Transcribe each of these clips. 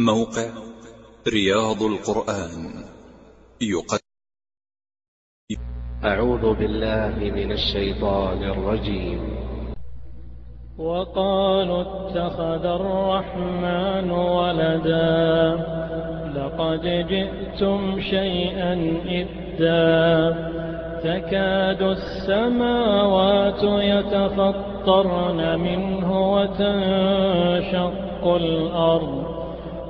موقع رياض القرآن. يقدم. أعوذ بالله من الشيطان الرجيم. وقالوا اتخذ الرحمن ولدا. لقد جئتم شيئا إدا. تكاد السماوات يتفطرن منه وتنشق الأرض.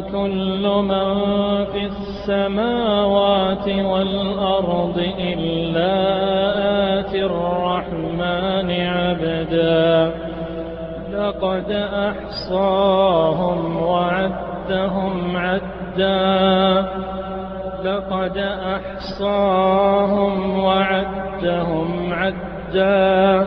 كل من في السماوات والأرض إلا آتي الرحمن عبدا. لقد أحصاهم وعدهم عدا. لقد أحصاهم وعدهم عدا.